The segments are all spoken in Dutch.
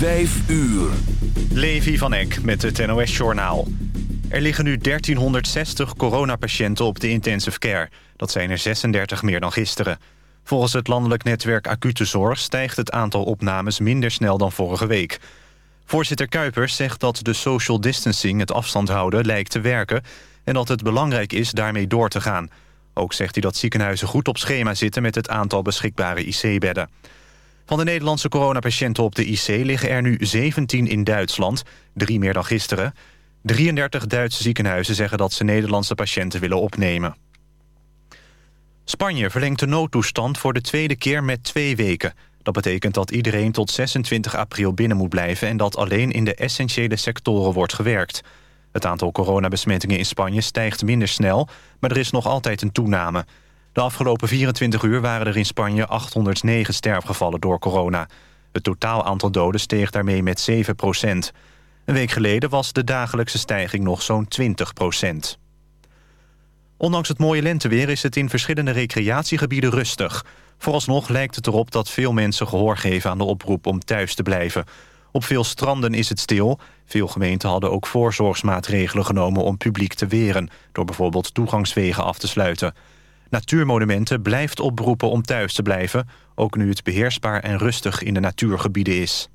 Vijf uur. Levi van Eck met het NOS-journaal. Er liggen nu 1360 coronapatiënten op de intensive care. Dat zijn er 36 meer dan gisteren. Volgens het landelijk netwerk Acute Zorg... stijgt het aantal opnames minder snel dan vorige week. Voorzitter Kuipers zegt dat de social distancing... het afstand houden lijkt te werken... en dat het belangrijk is daarmee door te gaan. Ook zegt hij dat ziekenhuizen goed op schema zitten... met het aantal beschikbare IC-bedden. Van de Nederlandse coronapatiënten op de IC liggen er nu 17 in Duitsland. Drie meer dan gisteren. 33 Duitse ziekenhuizen zeggen dat ze Nederlandse patiënten willen opnemen. Spanje verlengt de noodtoestand voor de tweede keer met twee weken. Dat betekent dat iedereen tot 26 april binnen moet blijven... en dat alleen in de essentiële sectoren wordt gewerkt. Het aantal coronabesmettingen in Spanje stijgt minder snel... maar er is nog altijd een toename. De afgelopen 24 uur waren er in Spanje 809 sterfgevallen door corona. Het totaal aantal doden steeg daarmee met 7 procent. Een week geleden was de dagelijkse stijging nog zo'n 20 procent. Ondanks het mooie lenteweer is het in verschillende recreatiegebieden rustig. Vooralsnog lijkt het erop dat veel mensen gehoor geven aan de oproep om thuis te blijven. Op veel stranden is het stil. Veel gemeenten hadden ook voorzorgsmaatregelen genomen om publiek te weren... door bijvoorbeeld toegangswegen af te sluiten. Natuurmonumenten blijft oproepen om thuis te blijven... ook nu het beheersbaar en rustig in de natuurgebieden is.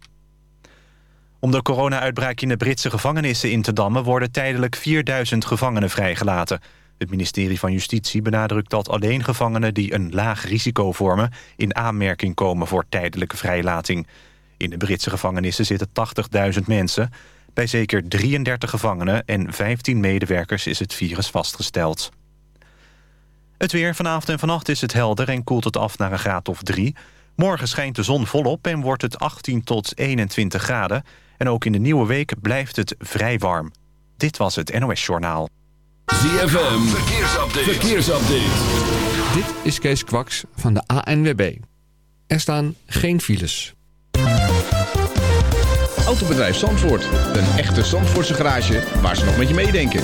Om de corona-uitbraak in de Britse gevangenissen in te dammen... worden tijdelijk 4000 gevangenen vrijgelaten. Het ministerie van Justitie benadrukt dat alleen gevangenen... die een laag risico vormen in aanmerking komen voor tijdelijke vrijlating. In de Britse gevangenissen zitten 80.000 mensen. Bij zeker 33 gevangenen en 15 medewerkers is het virus vastgesteld. Het weer vanavond en vannacht is het helder en koelt het af naar een graad of 3. Morgen schijnt de zon volop en wordt het 18 tot 21 graden. En ook in de nieuwe week blijft het vrij warm. Dit was het NOS Journaal. ZFM, verkeersupdate. verkeersupdate. Dit is Kees Kwaks van de ANWB. Er staan geen files. Autobedrijf Zandvoort. Een echte Zandvoortse garage waar ze nog met je meedenken.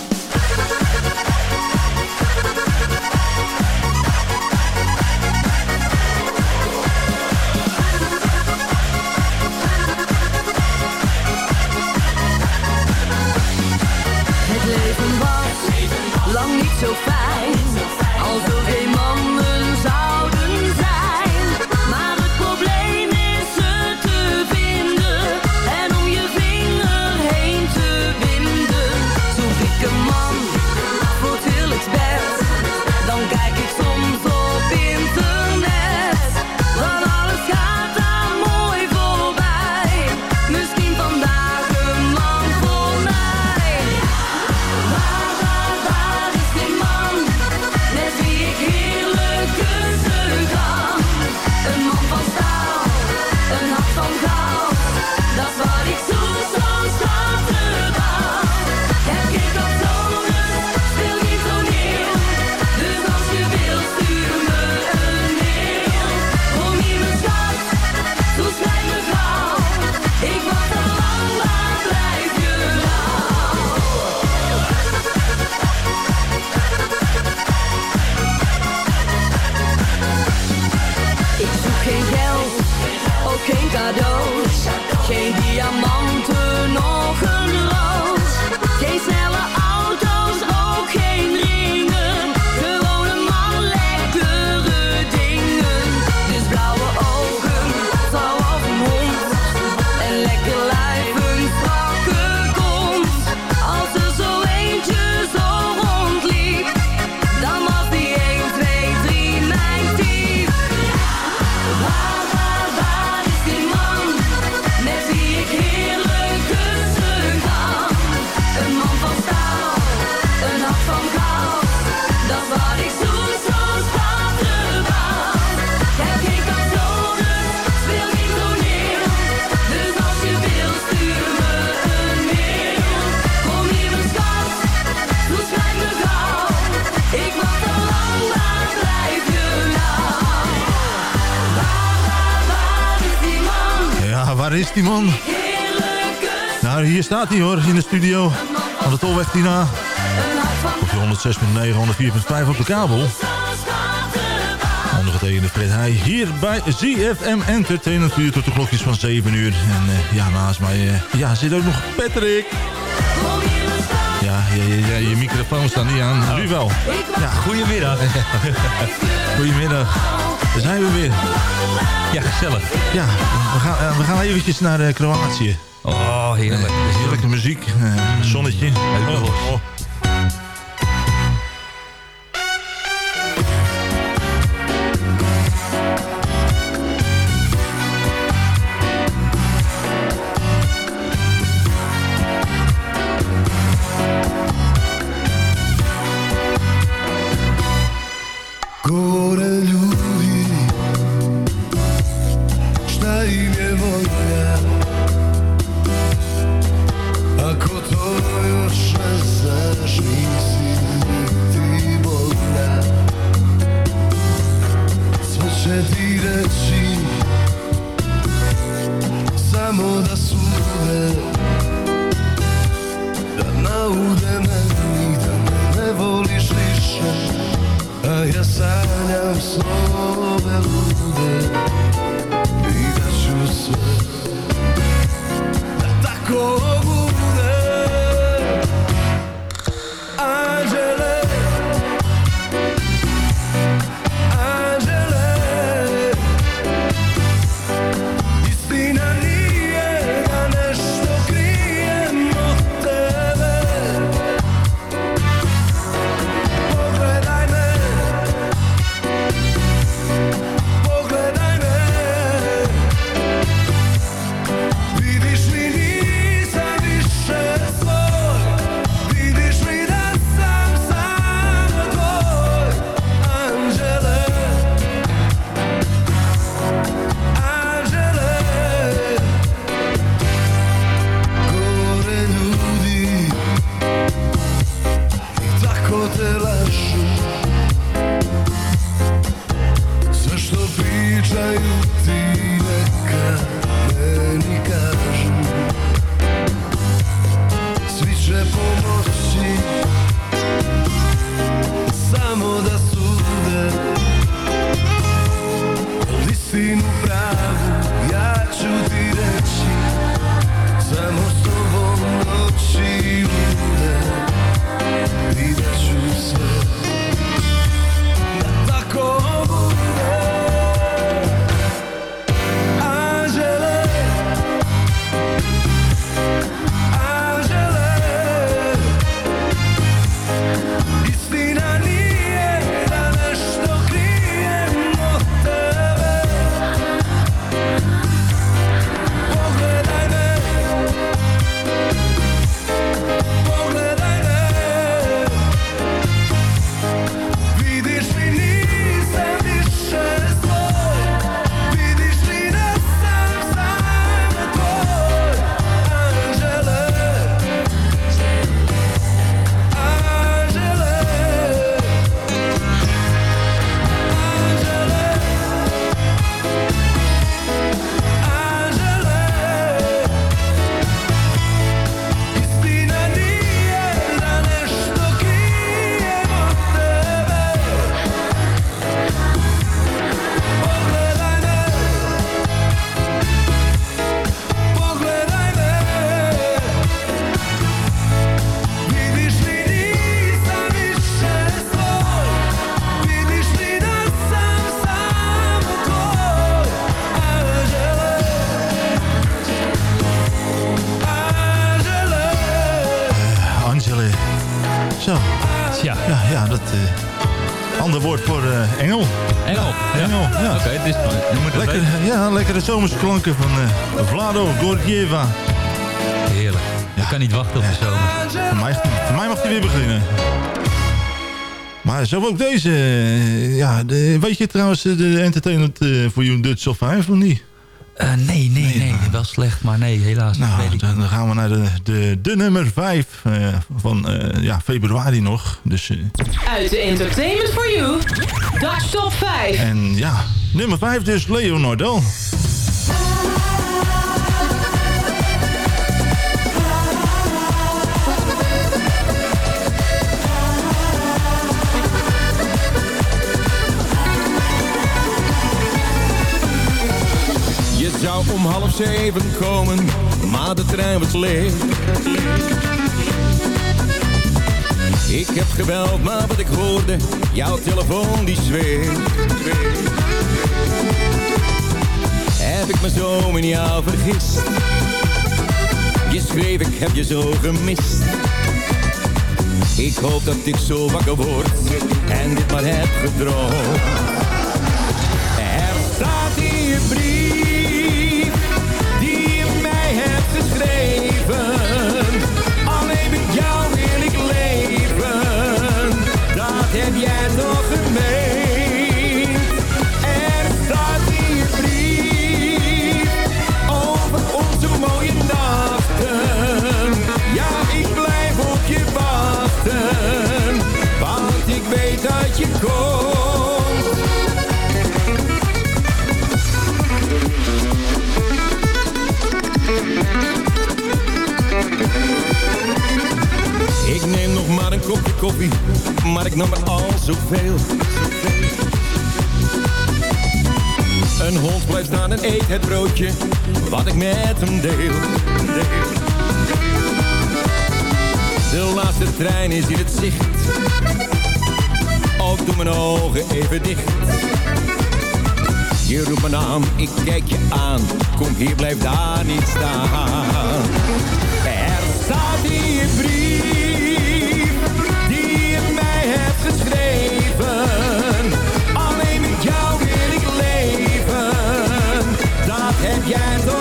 Is die man? Nou, hier staat hij hoor, in de studio. Aan de Tolweg Tina. Op je 106.9, 104.5 op de kabel. Ondergetekende Fred Heij hier bij ZFM Entertainment. Uur tot de klokjes van 7 uur. En uh, ja, naast mij uh, ja, zit ook nog Patrick. Ja, ja, ja, je microfoon staat niet aan. Nu wel. Ja, goedemiddag. goedemiddag. Daar zijn we weer. Ja, gezellig. Ja, we gaan, uh, we gaan eventjes naar uh, Kroatië. Oh, heerlijk. heerlijke muziek. Zonnetje. Oh, oh. Lekkere zomerse klanken van uh, Vlado Gorgieva. Heerlijk. Ik kan niet wachten op de zomer. Voor mij, voor mij mag hij weer beginnen. Maar zo ook deze. Uh, ja, de, weet je trouwens de Entertainment uh, for You Dutch of 5 of niet? Uh, nee, nee, nee, nee, Wel slecht, maar nee, helaas nou, niet. Dan, dan gaan we naar de, de, de nummer 5 uh, van uh, ja, februari nog. Dus, Uit de Entertainment for You, Dutch Top 5. En ja, nummer 5 dus Leonardo. Om half zeven komen, maar de trein was leeg. Ik heb gebeld, maar wat ik hoorde, jouw telefoon die zweeg. Heb ik me zo in jou vergist? Je schreef, ik heb je zo gemist. Ik hoop dat ik zo wakker word en dit maar heb gedroomd. Ik neem nog maar een kopje koffie, maar ik nam er al zoveel. Een hond blijft staan en eet het broodje, wat ik met hem deel. De laatste trein is in het zicht, ook doe mijn ogen even dicht. Je roept mijn naam, ik kijk je aan, kom hier, blijf daar niet staan. Staat je brief die je mij hebt geschreven. Alleen met jou wil ik leven, dat heb jij toch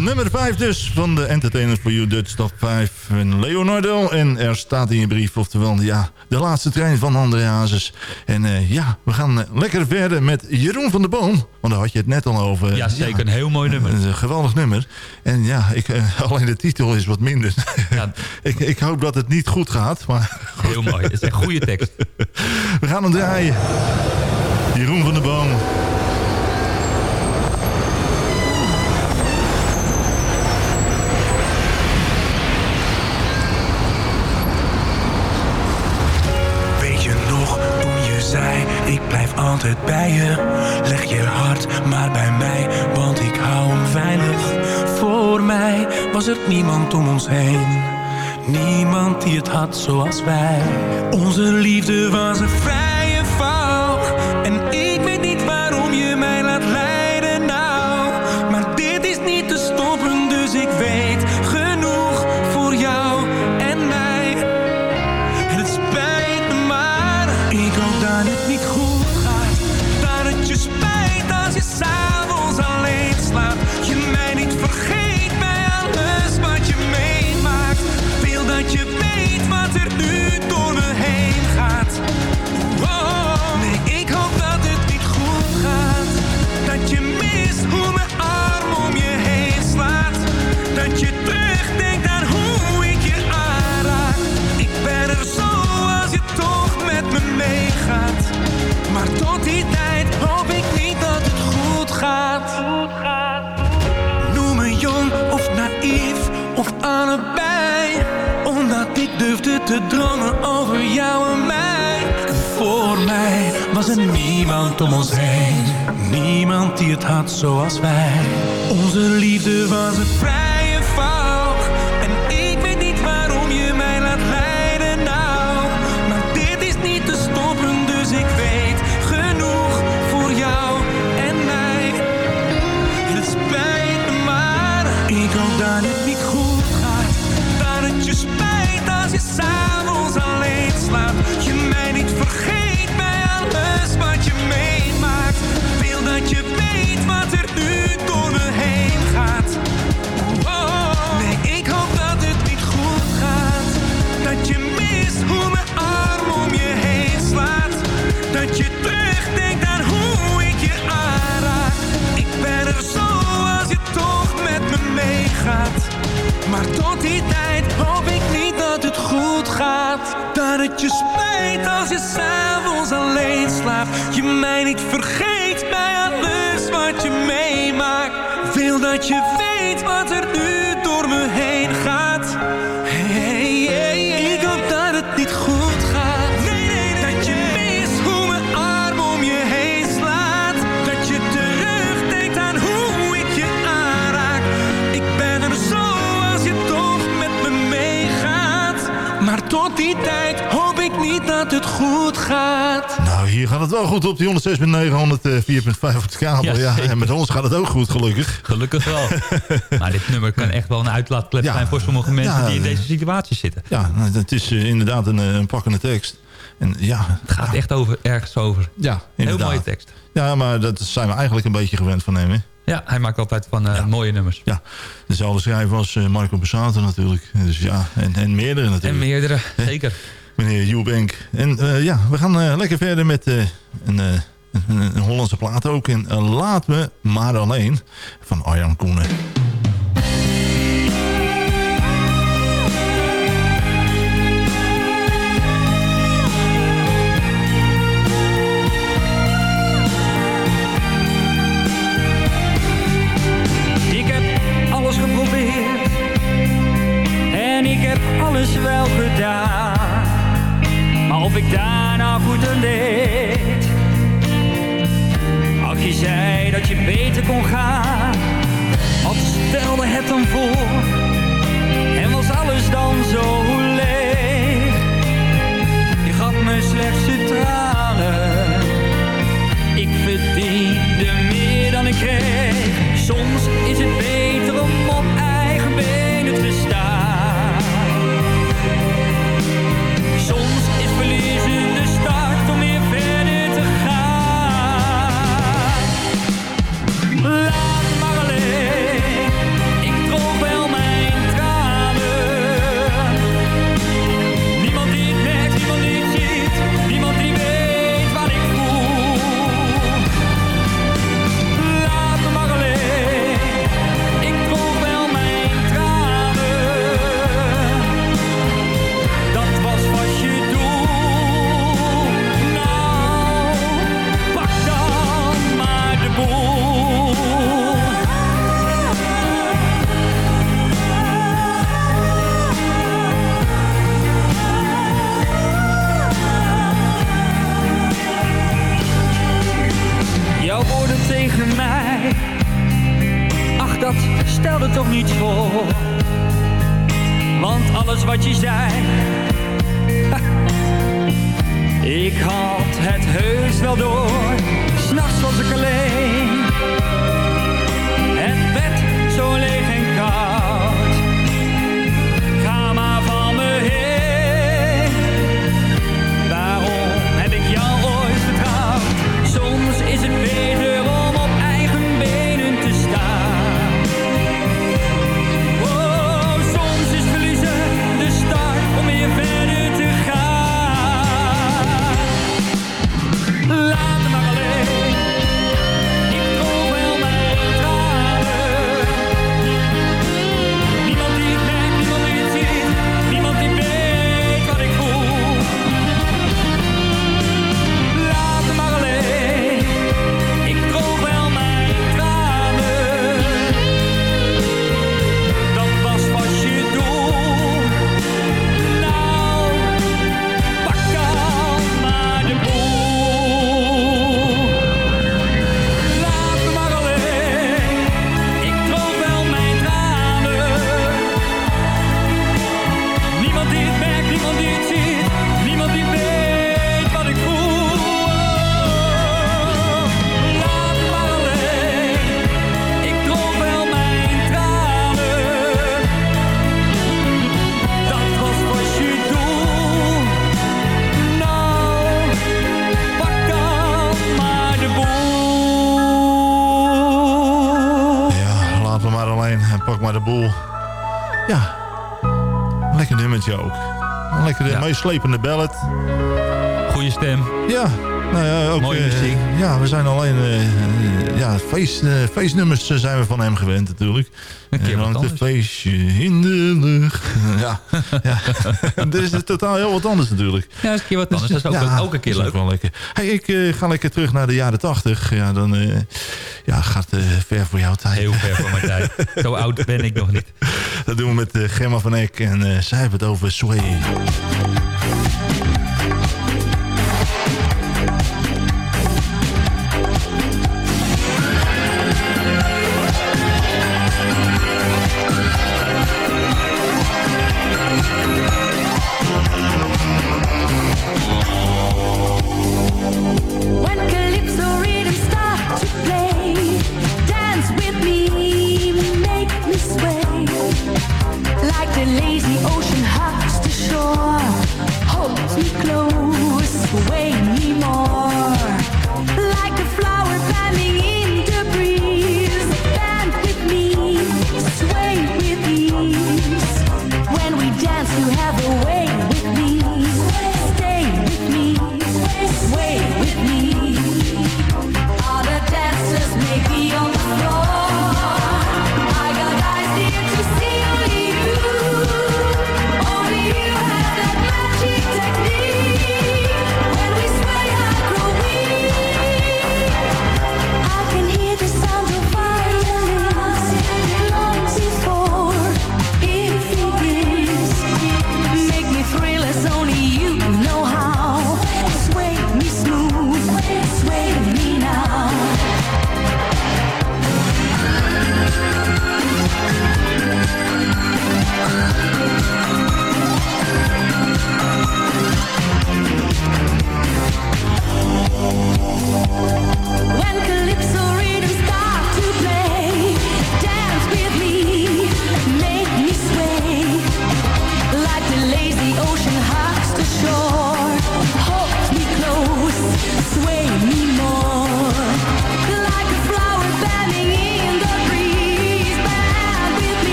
nummer 5 dus van de Entertainment for You Dutch Top 5. En Leonardo. En er staat in je brief, oftewel ja, de laatste trein van André Hazes. En eh, ja, we gaan eh, lekker verder met Jeroen van der Boom. Want daar had je het net al over. Ja, zeker. Een heel mooi nummer. Een geweldig nummer. En ja, ik, eh, alleen de titel is wat minder. Ja. ik, ik hoop dat het niet goed gaat. Maar Heel mooi. Het is een goede tekst. we gaan hem draaien. Jeroen van der Boom. Niemand om ons heen. Niemand die het had zoals wij. Onze liefde was een vrije te dromen over jou en mij. Voor mij was er niemand om ons heen. Niemand die het had zoals wij. Onze liefde was een vrije je s'avonds alleen slaapt. Je mij niet vergeet bij alles wat je meemaakt. Wil dat je weet wat er nu door me heen gaat. Oh, nee, ik hoop dat het niet goed gaat. Dat je mist hoe mijn arm om je heen slaat. Dat je terugdenkt aan hoe ik je aanraak. Ik ben er zo als je toch met me meegaat. Maar tot die dat je spijt als je s'avonds alleen slaapt. Je mij niet vergeet bij alles wat je meemaakt. Wil dat je weet wat er nu door me heen gaat. Nou, hier gaat het wel goed op die 106.9, 104.5 op de kabel. Ja, en met ons gaat het ook goed, gelukkig. Gelukkig wel. maar dit nummer kan echt wel een uitlaatklep zijn voor sommige mensen die in nee. deze situatie zitten. Ja, nou, het is eh, inderdaad een, eh, een pakkende tekst. En ja, Het gaat echt over, ergens over. ja Heel inderdaad. mooie tekst. Ja, maar dat zijn we eigenlijk een beetje gewend van hem, hè? Ja, hij maakt altijd van eh, mooie nummers. Ja, dezelfde schrijver als eh, Marco Bassato natuurlijk. Dus ja, en, en meerdere natuurlijk. En meerdere, zeker. Meneer Eubank. En eh, ja, we gaan eh, lekker verder met eh, een, een, Hollandse plaat ook. En Laat me maar alleen van Arjan Koenen. Aan deed. Als je zei dat je beter kon gaan, wat stelde het dan voor? Meeslepende ballad. Goeie stem. Ja, Nou ja, ook, Mooie eh, muziek. ja, we zijn alleen... eh, ja, feest, eh, feestnummers zijn we van hem gewend natuurlijk. Een keer En wat anders. feestje in de lucht. ja, ja. Dit is totaal heel wat anders natuurlijk. Ja, is een keer wat anders. Dat is ook, Ja, ook een keer leuk. wel lekker. Hey, ik ga lekker terug naar de jaren tachtig. Ja, dan ja, gaat ver voor jouw tijd. Heel ver voor mijn tijd. Zo oud ben ik nog niet. Dat doen we met Gemma van Eck. En zij hebben het over Sway. Ocean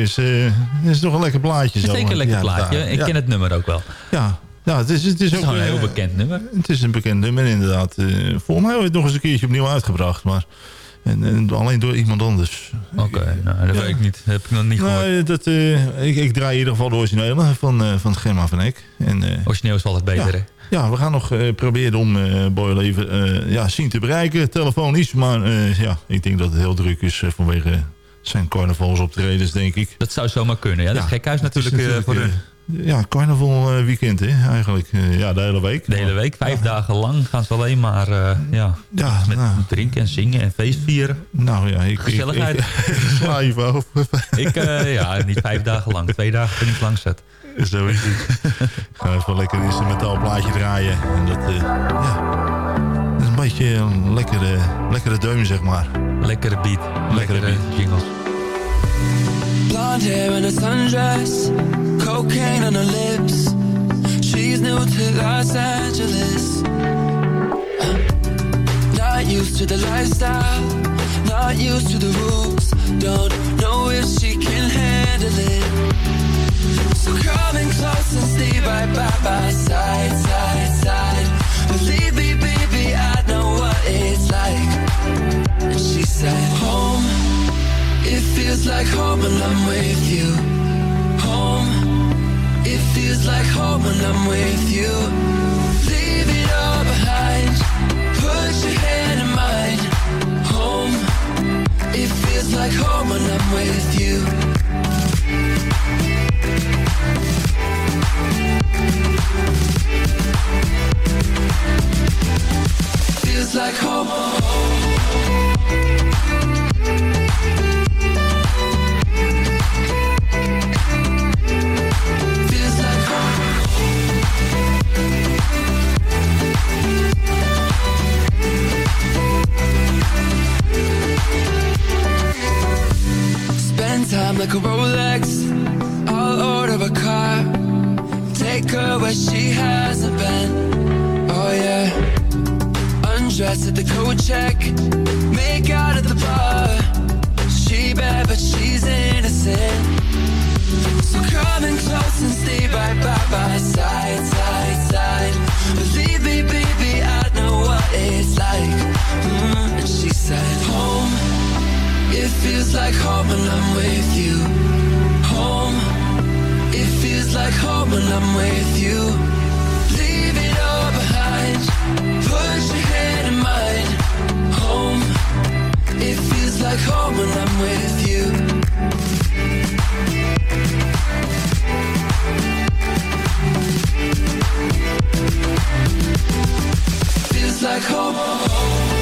Is, eh, is toch een lekker plaatje. Het zo, zeker een lekker Ja, plaatje. Ik ja. ken het nummer ook wel. Ja, ja het is, het is, Het is ook een eh, heel bekend nummer. Het is een bekend nummer inderdaad. Eh, volgens mij ooit nog eens een keertje opnieuw uitgebracht. Maar, en, en alleen door iemand anders. Oké, nou, dat weet ik niet. Dat heb ik nog niet gehoord. Nee, dat, eh, ik, ik draai in ieder geval de originele van, eh van Gemma van Eck. En, eh, Origineel is altijd beter, hè? ja, we gaan nog eh, proberen om eh Boyle even eh, ja, zien te bereiken, telefonisch. Maar eh, ja, ik denk dat het heel druk is eh, vanwege zijn carnavalsoptredens, denk ik. Dat zou zomaar kunnen. Ja, dat is gekhuis natuurlijk, eh, voor eh, hun. ja, carnaval eh, weekend, hè, eigenlijk. Eh, ja, de hele week. De hele week, vijf dagen lang gaan ze alleen maar eh, ja, Ja, met nou. drinken en zingen en feest vieren. Nou ja, ik... Gezelligheid. Ik, ik, sla. Ik, eh, ja, niet vijf dagen lang. Twee dagen vind ik lang zet. Zo is het. Ik ga even lekker een instrumentaal plaatje draaien. En dat, eh, ja... Beetje een lekkere, lekkere deun, zeg maar. Lekkere beat. Lekkere Lekkere jingles. Blonde hair and a sundress, cocaine on her lips. She's new to Los Angeles. used to the lifestyle, not used to the rules. Don't know if she can handle it. So come in close and stay right by my side, side, side. Believe like. And she said, Home, it feels like home when I'm with you. Home, it feels like home when I'm with you. Leave it all behind, put your hand in mine. Home, it feels like home when I'm with you. Feels like home. Check. Make out at the bar. She bad, but she's innocent. So come in close and stay right by my side, side, side. Believe me, baby, I know what it's like. Mm, and she said, Home, it feels like home when I'm with you. Home, it feels like home when I'm with you. Like home when I'm with you. Feels like home.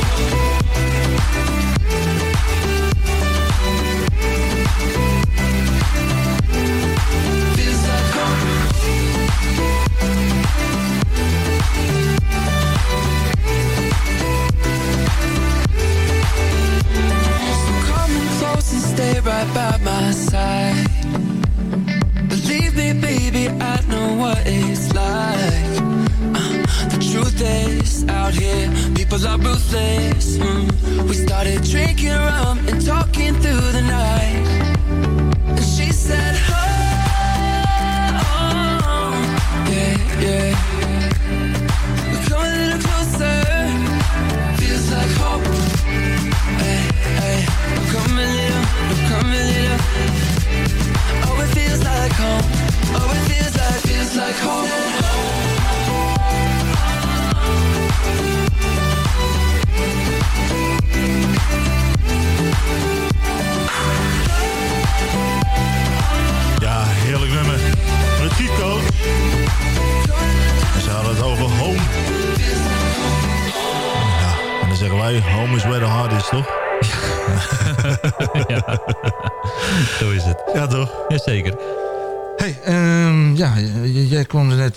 By my side. Believe me, baby, I know what it's like. Uh, the truth is, out here, people are ruthless. Mm. We started drinking rum and talking through the night.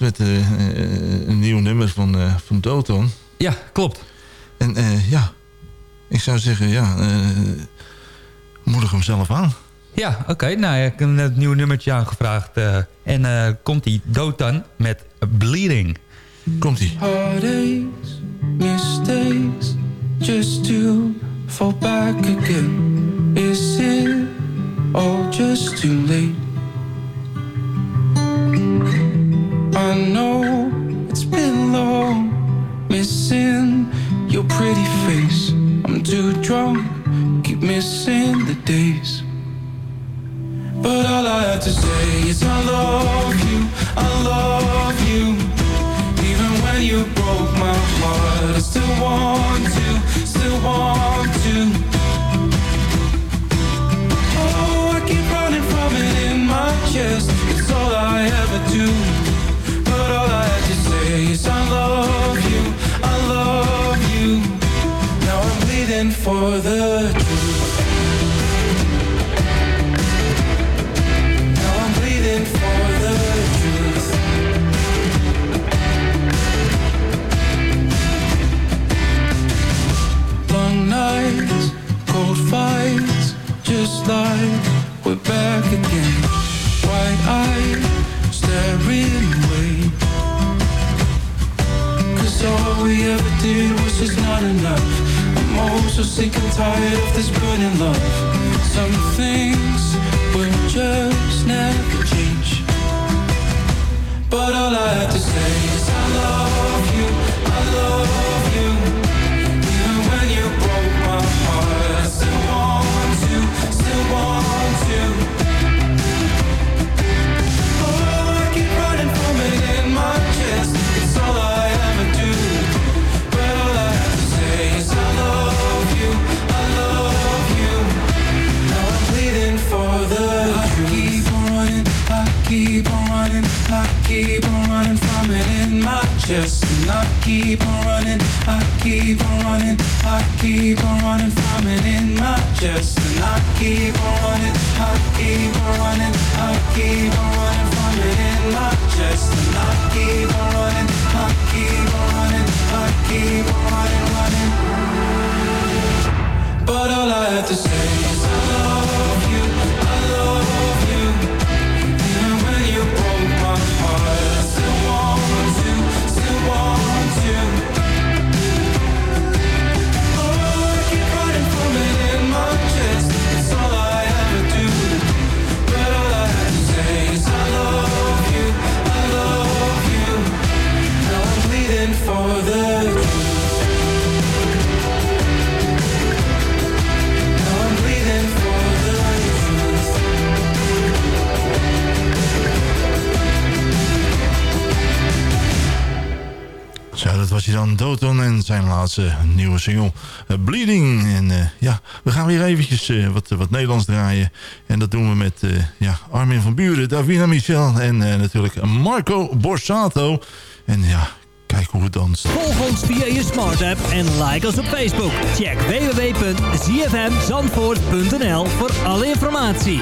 Met eh, eh, een nieuw nummer van, eh van Doton. Ja, klopt. En eh, ja, ik zou zeggen, ja, eh moedig hem zelf aan. Ja, oké. Nou, ja, ik heb net het nieuwe nummertje aangevraagd. eh, en eh, komt die Dotan met Bleeding. Komt ie. Heartaches, mistakes, just to fall back again. Is it all just too late? I know it's been long, missing your pretty face. I'm too drunk, keep missing the days. But all I have to say is I love you, I love you. Even when you broke my heart, I still want to, still want to. Oh, I keep running from it in my chest. dan Doton en zijn laatste nieuwe single eh, Bleeding. En eh, ja, we gaan weer eventjes eh, wat, wat Nederlands draaien. En dat doen we met ja, Armin van Buren, Davina Michel en natuurlijk Marco Borsato. En ja, kijk hoe het danst. Volg ons via je smart app en like ons op Facebook. Check www.zfmzandvoort.nl voor alle informatie.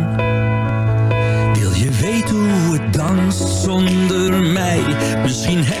Je weet hoe het danst zonder mij. Misschien heb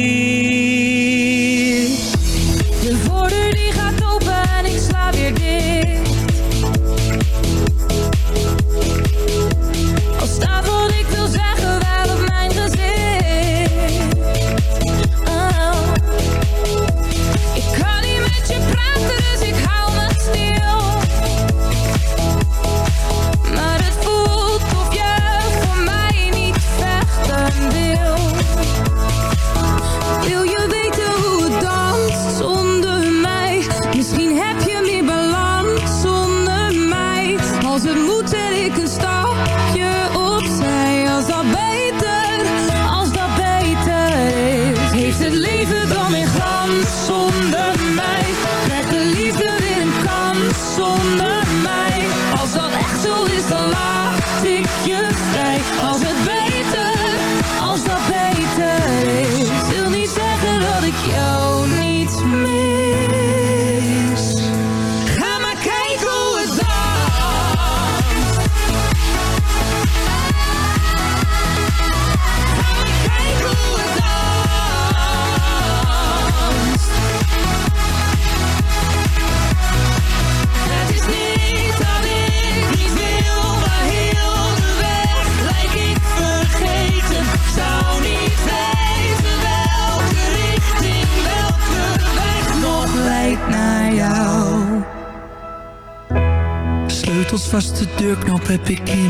houvast de deurknop heb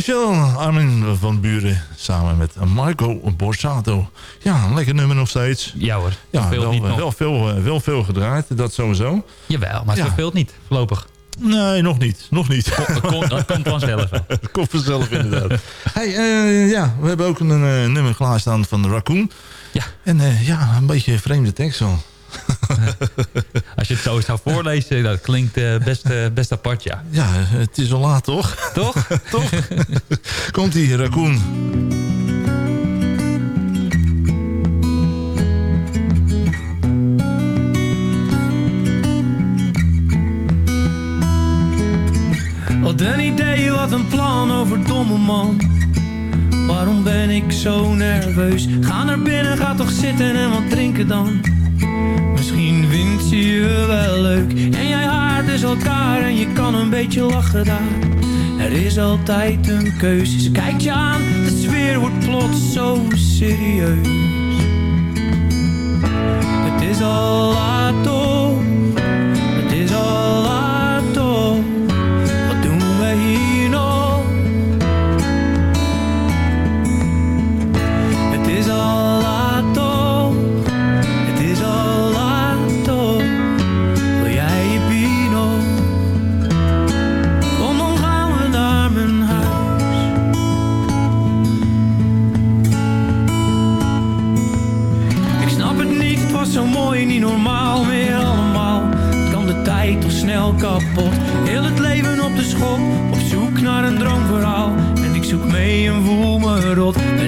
Michel, Armin van Buren, samen met Marco Borsato. Ja, een lekker nummer nog steeds. Ja hoor, Ja, wel, niet wel, veel, eh, wel veel gedraaid, dat sowieso. Jawel, maar het Ja. verveelt niet, voorlopig. Nee, nog niet. Nog niet. Dat komt, dat komt vanzelf wel. Het komt vanzelf inderdaad. hey, eh, ja, we hebben ook een eh, nummer klaarstaan van de Raccoon. Ja. En ja, een beetje vreemde tekst wel. Als je het zo zou voorlezen, dat klinkt eh, best, eh, best apart, ja. Ja, het is al laat toch? Toch? toch? Komt die Raccoon. Wat een idee, wat een plan over domme man. Waarom ben ik zo nerveus? Ga naar binnen, ga toch zitten en wat drinken dan. Misschien vindt ze je wel leuk. En jij haart dus elkaar en je kan een beetje lachen daar. Er is altijd een keuze. Ze kijkt je aan, de sfeer wordt plots zo serieus. Het is al laat op op zoek naar een droomverhaal. En ik zoek mee en voel me rot.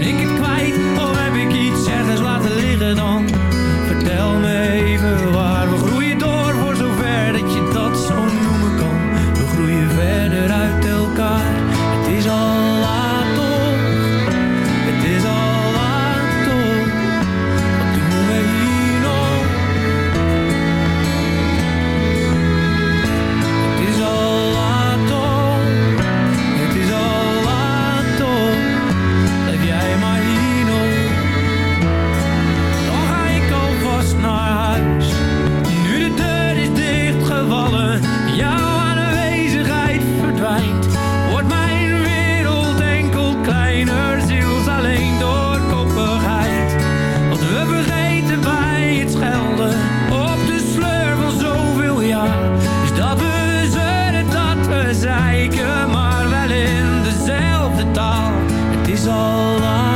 Is al laat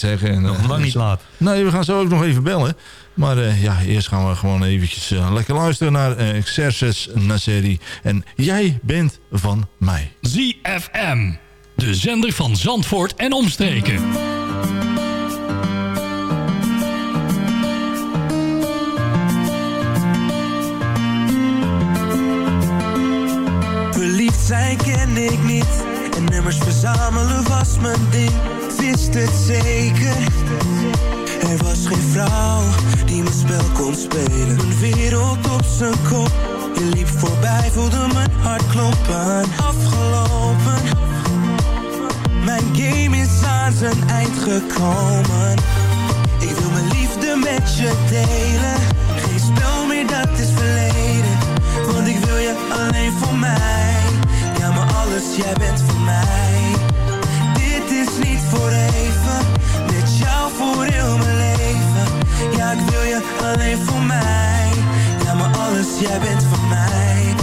dus, zeggen. nog lang niet laat. Nee, we gaan zo ook nog even bellen. Maar uh, ja, eerst gaan we gewoon eventjes uh, lekker luisteren naar uh, Xerxes Nasseri. En jij bent van mij. ZFM, de zender van Zandvoort en omstreken. Verliefd zijn kende ik niet En nummers verzamelen was mijn ding Wist het zeker. Er was geen vrouw die mijn spel kon spelen. Mijn wereld op zijn kop. Je liep voorbij, voelde mijn hart kloppen. Afgelopen. Mijn game is aan zijn eind gekomen. Ik wil mijn liefde met je delen. Geen spel meer, dat is verleden. Want ik wil je alleen voor mij. Ja, maar alles, jij bent voor mij voor even. Met jou voor heel mijn leven. Ja, ik wil je alleen voor mij. Ja, maar alles, jij bent voor mij.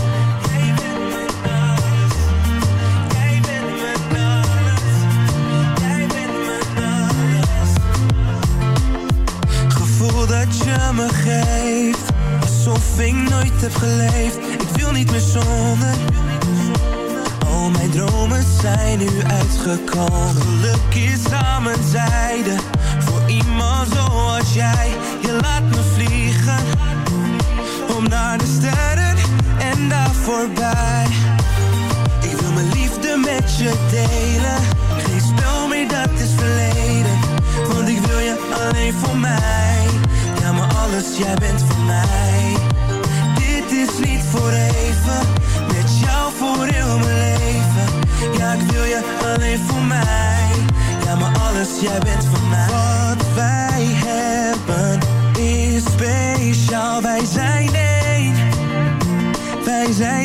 Gevoel dat je me geeft. Alsof ik nooit heb geleefd. Ik wil niet meer zonder Mijn dromen zijn nu uitgekomen. Geluk is aan mijn zijde. Voor iemand zoals jij Je laat me vliegen. Om naar de sterren en daar voorbij. Ik wil mijn liefde met je delen. Geen spel meer, dat is verleden. Want ik wil je alleen voor mij. Ja, maar alles, jij bent voor mij. Dit is niet voor even voor heel mijn leven. Ja, ik wil je alleen voor mij. Ja, maar alles, jij bent voor mij. Wat wij hebben is speciaal. Wij zijn één. Wij zijn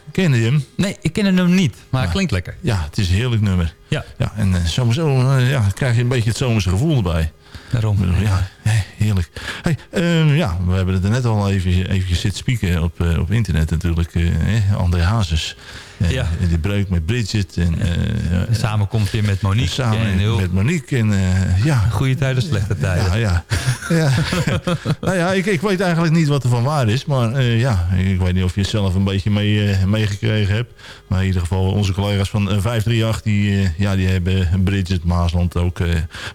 Ken je hem? Nee, ik ken hem niet, maar het klinkt lekker. Ja, het is een heerlijk nummer. Ja. ja en uh, sowieso uh, ja, krijg je een beetje het zomerse gevoel erbij. Daarom. Ja, heerlijk. Hey, uh, ja, we hebben het er net al even, even zitten spieken op, uh, op internet natuurlijk. Uh, André Hazes. ja. Die breuk met Bridget. En, ja. Samenkomt weer met Monique. Samen en heel... met Monique. En, ja. Goede tijden, slechte tijden. Ja, ja. ja. nou ja, ik, ik weet eigenlijk niet wat er van waar is. Maar ja, ik weet niet of je het zelf een beetje mee, meegekregen hebt. Maar in ieder geval onze collega's van 538... die, ja, die hebben Bridget Maasland ook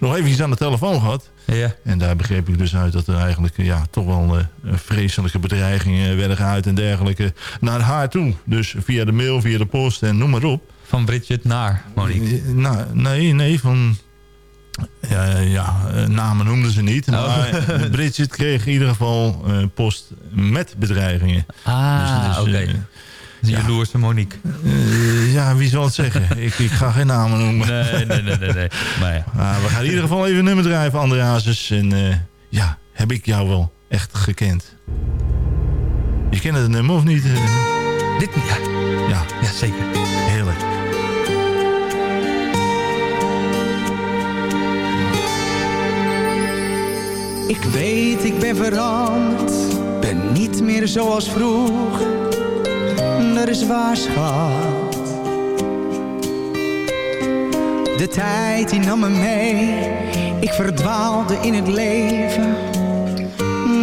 nog eventjes aan de telefoon gehad. Ja. En daar begreep ik dus uit dat er eigenlijk ja, toch wel uh, vreselijke bedreigingen werden geuit en dergelijke naar haar toe. Dus via de mail, via de post en noem maar op. Van Bridget naar Monique? Nou, nee, nee, van... Ja, ja, namen noemden ze niet. Oh. Maar Bridget kreeg in ieder geval uh, post met bedreigingen. Ah, dus, dus, oké. Okay. Uh, ja. Jaloerse Monique. Uh, ja, wie zal het zeggen? ik, ik ga geen namen noemen. Nee, nee, nee. nee, nee. Maar ja. uh, we gaan in ieder geval even een nummer drijven, Andreasus. En uh, ja, heb ik jou wel echt gekend? Je kent het nummer of niet? Dit, ja. Ja. Ja, zeker. Heerlijk. Ik weet, ik ben veranderd. Ben niet meer zoals vroeger dat is waar, schat. De tijd die nam me mee. Ik verdwaalde in het leven.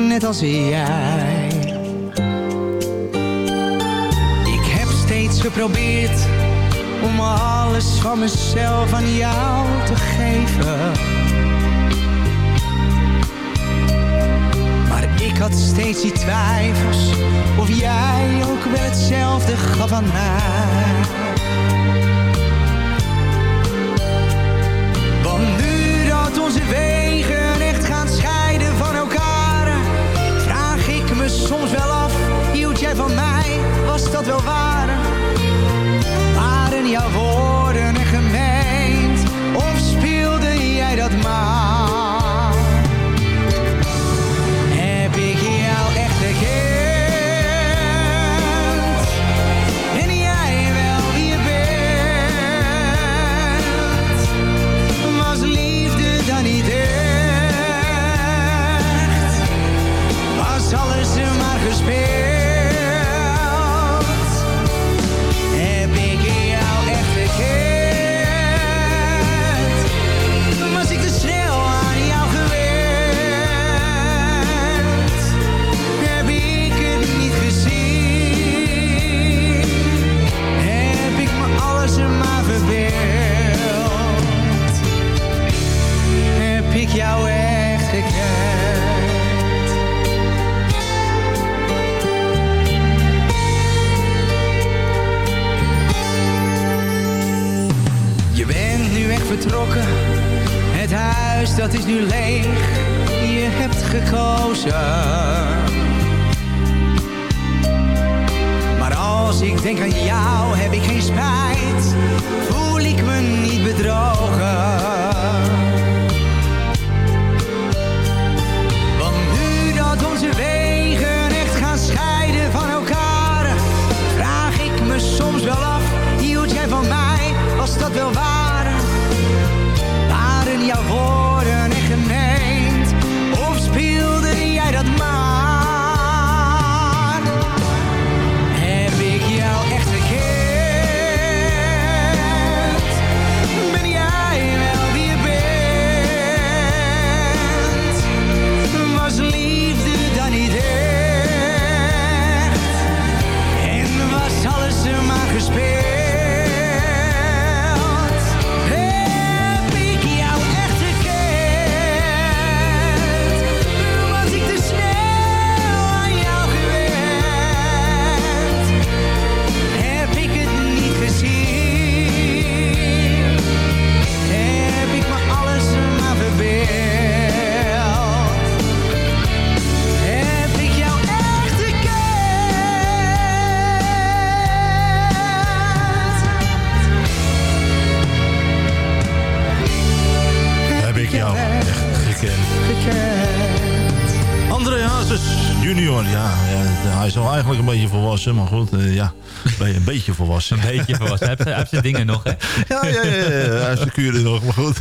Net als jij. Ik heb steeds geprobeerd om alles van mezelf aan jou te geven. Maar ik had steeds die twijfels of jij ook wel hetzelfde gaf aan mij. Wegen echt gaan scheiden van elkaar, vraag ik me soms wel af, hield jij van mij, was dat wel waar? Waren jouw woorden echt gemeend, of speelde jij dat maar? Ja, ja, hij is al eigenlijk een beetje volwassen, maar goed, eh, ja, ben- een beetje volwassen. Een beetje volwassen. Hij heeft- hij heeft zijn dingen nog, hè? Ja, ja, ja, ja, hij heeft zijn kuren nog, maar goed.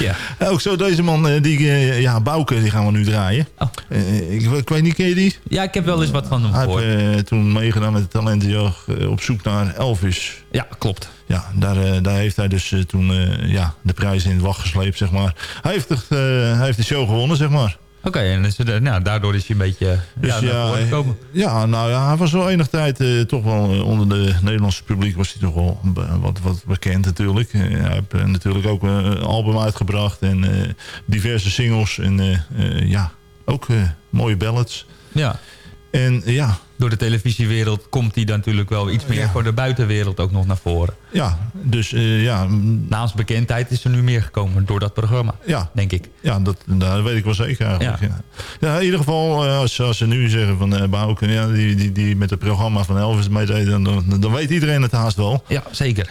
Ja. Ook zo deze man, eh, die, eh, ja, Bouke, die gaan we nu draaien. Eh, ik, ik weet niet, ken je die? Ja, ik heb wel eens wat van hem Hij gehoord. heeft eh, toen meegedaan met de talentenjacht eh, op zoek naar Elvis. Ja, klopt. Ja, daar, eh, daar heeft hij dus eh, toen eh, ja, de prijs in het wacht gesleept, zeg maar. Hij heeft, het, eh, hij heeft de show gewonnen, zeg maar. Oké, en eh, nou, daardoor is hij een beetje Dus ja, voren gekomen. ja, nou ja, hij was wel enig tijd eh, toch wel eh, onder de Nederlandse publiek was hij toch wel wat, wat bekend natuurlijk. Eh, hij heeft eh, natuurlijk ook eh, een album uitgebracht en eh, diverse singles en eh, eh, ja, ook eh, mooie ballads. Ja. En ja, Door de televisiewereld komt hij dan natuurlijk wel iets meer Ja. voor de buitenwereld ook nog naar voren. ja dus eh, ja, mm, Naast bekendheid is er nu meer gekomen door dat programma, ja, denk ik. ja dat, dat weet ik wel zeker eigenlijk. Ja. Ja. in ieder geval, eh, als, als ze nu zeggen van uh, ja, die, die, die met het programma van Elvis meedeed, dan, dan, dan weet iedereen het haast wel. Ja, zeker.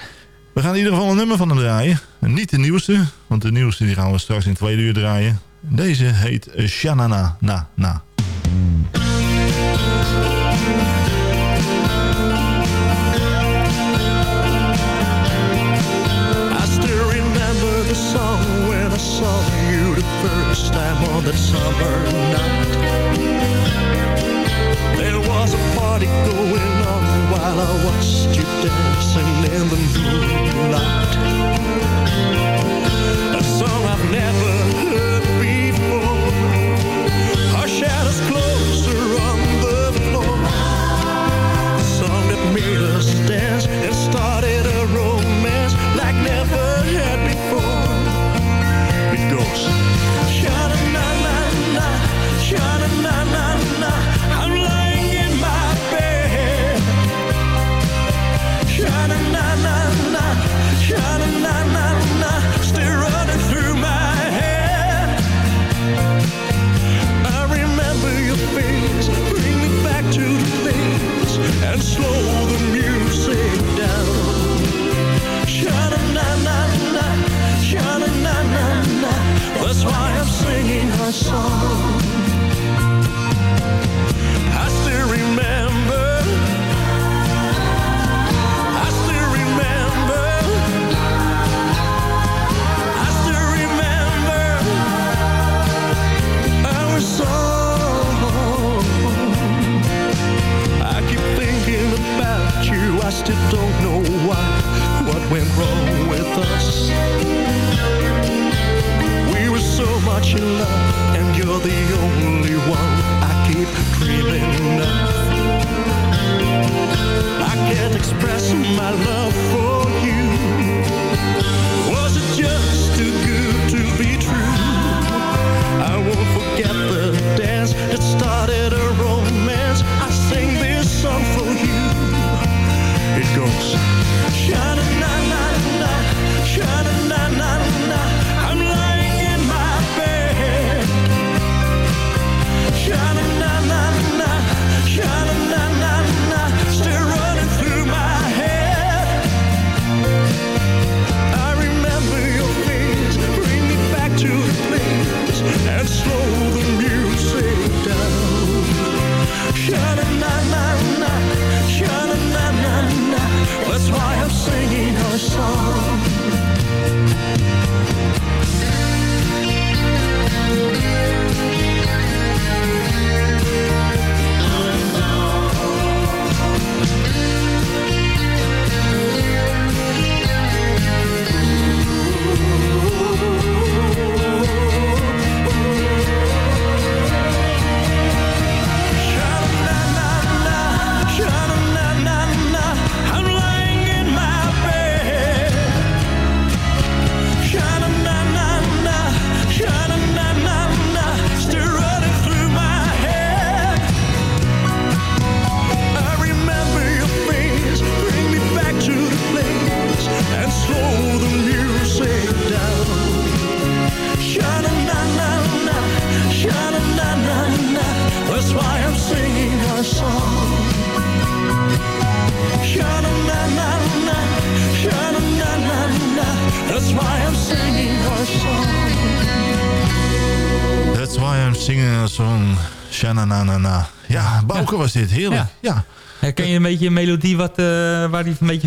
We gaan in ieder geval een nummer van hem draaien. Niet de nieuwste, want de nieuwste die gaan we straks in tweede uur draaien. Deze heet eh, Shanana Na Na. On that summer night. There was a party going on while I watched you dancing in the moonlight.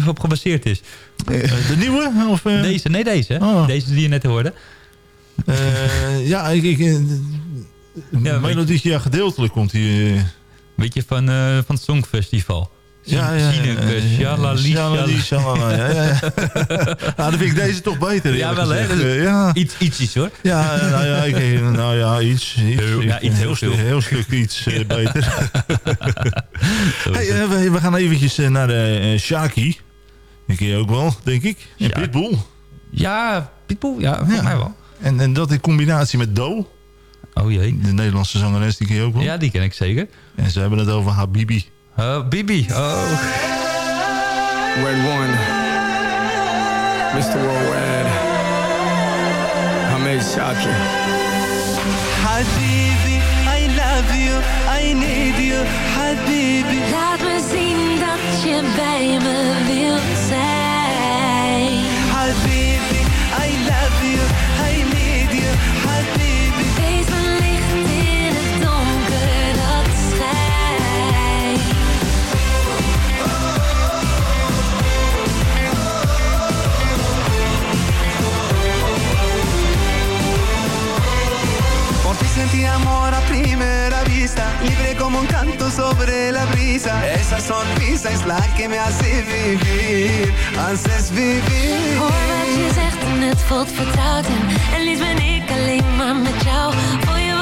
Op gebaseerd is? de nieuwe? Of, eh? Deze, nee deze. Oh. Deze die je net hoorde. Eh, ja, ik... ik eh, Ja, melodie, ja, gedeeltelijk komt die... Beetje van, eh, van het Songfestival. Ja, ja, shalali, Shalali, shalala, ja, ja, nou, dan vind ik deze toch beter. Ja, wel hè? Eh, Ja. Iets, ietsjes hoor. Ja, nou ja, ik, nou ja iets. iets ja, iets heel stuk, heel iets eh, beter. hey, eh, we, we gaan eventjes eh, naar de eh, Shaki. Die ken je ook wel, denk ik. En Ja. Pitbull. Ja, Pitbull, ja, voor mij wel. En, en dat in combinatie met Do. Oh jee. De Nederlandse zangeres, die ken je ook wel. Ja, die ken ik zeker. En ze hebben het over Habibi. Oh, Bibi. Oh. Red One, Mr. Worldwide, Hamed Shaki. Habibi, I love you, I need you, Habibi. Laat me zien dat je bij me vista, libre como un canto sobre la brisa. Esa sonrisa es la que me hace vivir, haces vivir. Hoor wat je zegt en het voelt vertrouwd en, liefst ben ik alleen maar met jou. Voel je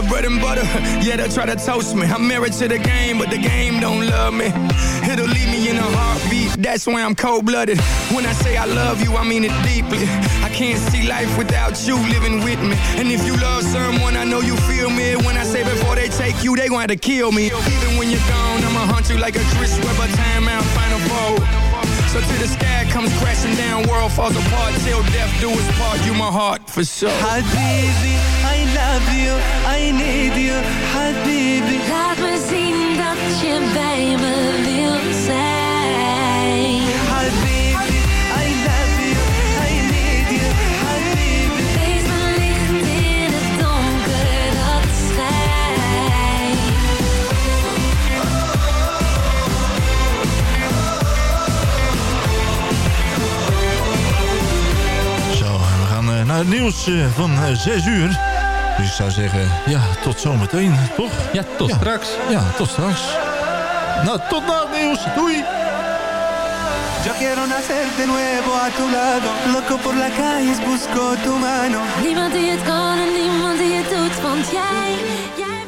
the bread and butter. Yeah, they try to toast me. I'm married to the game, but the game don't love me. It'll leave me in a heartbeat. That's why I'm cold blooded. When I say I love you, I mean it deeply. I can't see life without you living with me. And if you love someone, I know you feel me. When I say before they take you, they going to kill me. Even when you're gone, I'ma hunt you like a Chris Webber timeout final four. So till the sky comes crashing down, world falls apart, till death do us part. You my heart for sure. Habibi, love you, I need you, Habibi. Laat me zien dat je bij me wilt zijn. Habibi, I love you, I need you, Habibi. Wees mijn licht in het donker dat schijnt. Zo, we gaan eh, naar het nieuws eh, van eh, 6 uur. Dus ik zou zeggen, ja, tot zometeen, toch? Ja, tot straks. Ja, tot straks. Nou, tot na het nieuws. Doei! Yo quiero nacer de nuevo a tu lado, loco por la calle busco tu mano. Niemand die het kan en niemand die het doet, want jij, jij